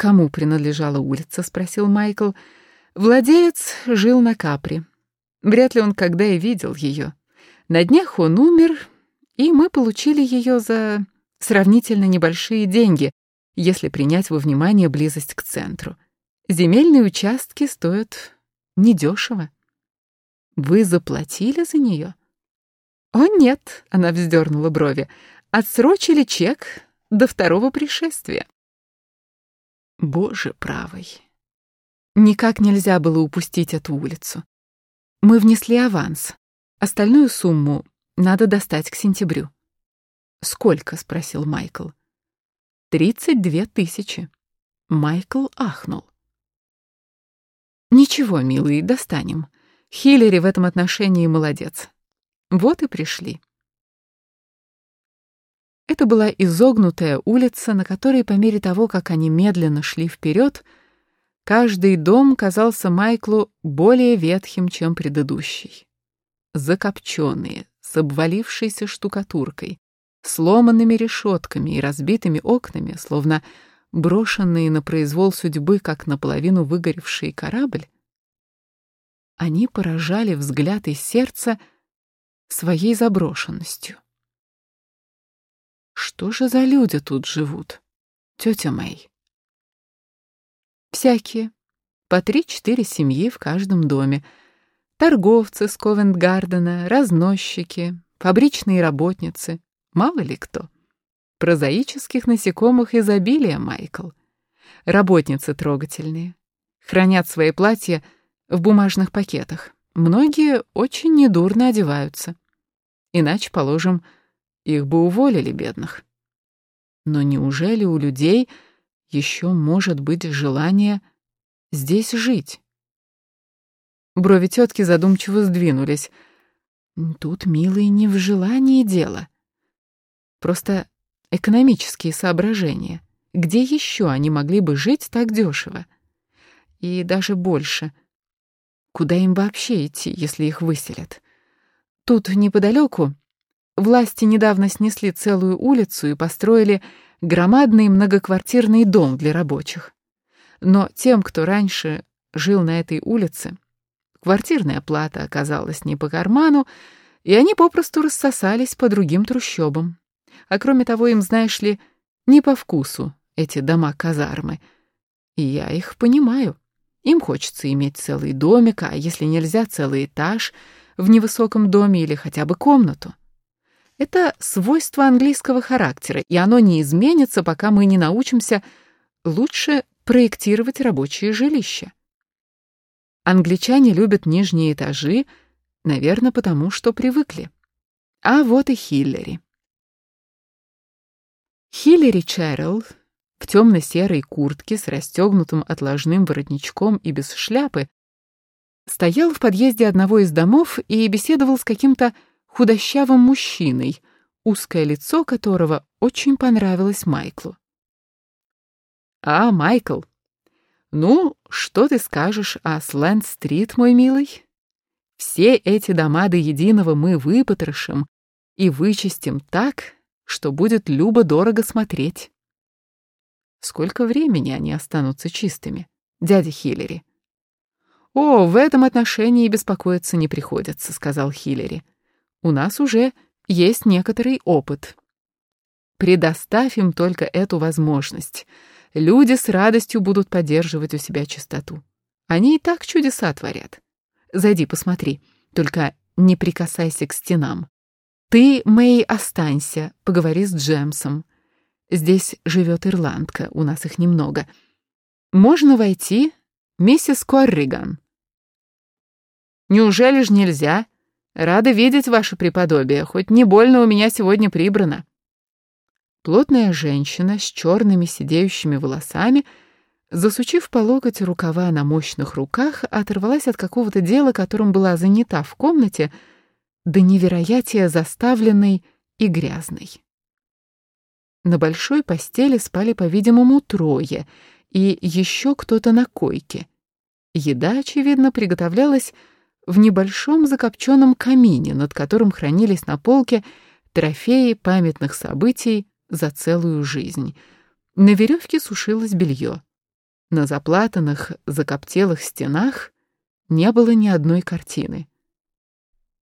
кому принадлежала улица?» — спросил Майкл. «Владелец жил на Капри. Вряд ли он когда и видел ее. На днях он умер, и мы получили ее за сравнительно небольшие деньги, если принять во внимание близость к центру. Земельные участки стоят недешево. Вы заплатили за нее? О, нет, она вздернула брови. Отсрочили чек до второго пришествия. Боже правый. Никак нельзя было упустить эту улицу. Мы внесли аванс. Остальную сумму надо достать к сентябрю. «Сколько?» — спросил Майкл. «Тридцать две тысячи». Майкл ахнул. «Ничего, милый, достанем. Хиллери в этом отношении молодец. Вот и пришли». Это была изогнутая улица, на которой по мере того, как они медленно шли вперед, каждый дом казался Майклу более ветхим, чем предыдущий. Закопченные, с обвалившейся штукатуркой, сломанными решетками и разбитыми окнами, словно брошенные на произвол судьбы, как наполовину выгоревший корабль, они поражали взгляд и сердце своей заброшенностью. Что же за люди тут живут, тетя Мэй? Всякие. По три-четыре семьи в каждом доме. Торговцы с Ковент-Гардена, разносчики, фабричные работницы, мало ли кто. Прозаических насекомых изобилия, Майкл. Работницы трогательные. Хранят свои платья в бумажных пакетах. Многие очень недурно одеваются. Иначе, положим, их бы уволили, бедных. Но неужели у людей еще может быть желание здесь жить? Брови тетки задумчиво сдвинулись. Тут, милый, не в желании дело. Просто экономические соображения. Где еще они могли бы жить так дешево? И даже больше. Куда им вообще идти, если их выселят? Тут неподалеку власти недавно снесли целую улицу и построили громадный многоквартирный дом для рабочих. Но тем, кто раньше жил на этой улице, квартирная плата оказалась не по карману, и они попросту рассосались по другим трущобам. А кроме того, им, знаешь ли, не по вкусу эти дома-казармы. И я их понимаю. Им хочется иметь целый домик, а если нельзя, целый этаж в невысоком доме или хотя бы комнату. Это свойство английского характера, и оно не изменится, пока мы не научимся лучше проектировать рабочие жилища. Англичане любят нижние этажи, наверное, потому что привыкли. А вот и Хиллери. Хиллери Чаррелл в темно-серой куртке с расстегнутым отложным воротничком и без шляпы стоял в подъезде одного из домов и беседовал с каким-то худощавым мужчиной, узкое лицо которого очень понравилось Майклу. «А, Майкл, ну, что ты скажешь о Сленд-стрит, мой милый? Все эти дома до единого мы выпотрошим и вычистим так, что будет любо-дорого смотреть. Сколько времени они останутся чистыми, дядя Хиллери? «О, в этом отношении беспокоиться не приходится», — сказал Хиллери. «У нас уже есть некоторый опыт. Предоставь им только эту возможность. Люди с радостью будут поддерживать у себя чистоту. Они и так чудеса творят. Зайди, посмотри, только не прикасайся к стенам. Ты, Мэй, останься, поговори с Джемсом. Здесь живет ирландка, у нас их немного. Можно войти, миссис Корриган? Неужели ж нельзя? Рада видеть ваше преподобие, хоть не больно у меня сегодня прибрано. Плотная женщина с черными сидеющими волосами, засучив по локоть рукава на мощных руках, оторвалась от какого-то дела, которым была занята в комнате, до невероятия заставленной и грязной. На большой постели спали, по-видимому, трое, и еще кто-то на койке. Еда, очевидно, приготовлялась в небольшом закопченном камине, над которым хранились на полке трофеи памятных событий за целую жизнь. На веревке сушилось белье. На заплатанных, закоптелых стенах не было ни одной картины.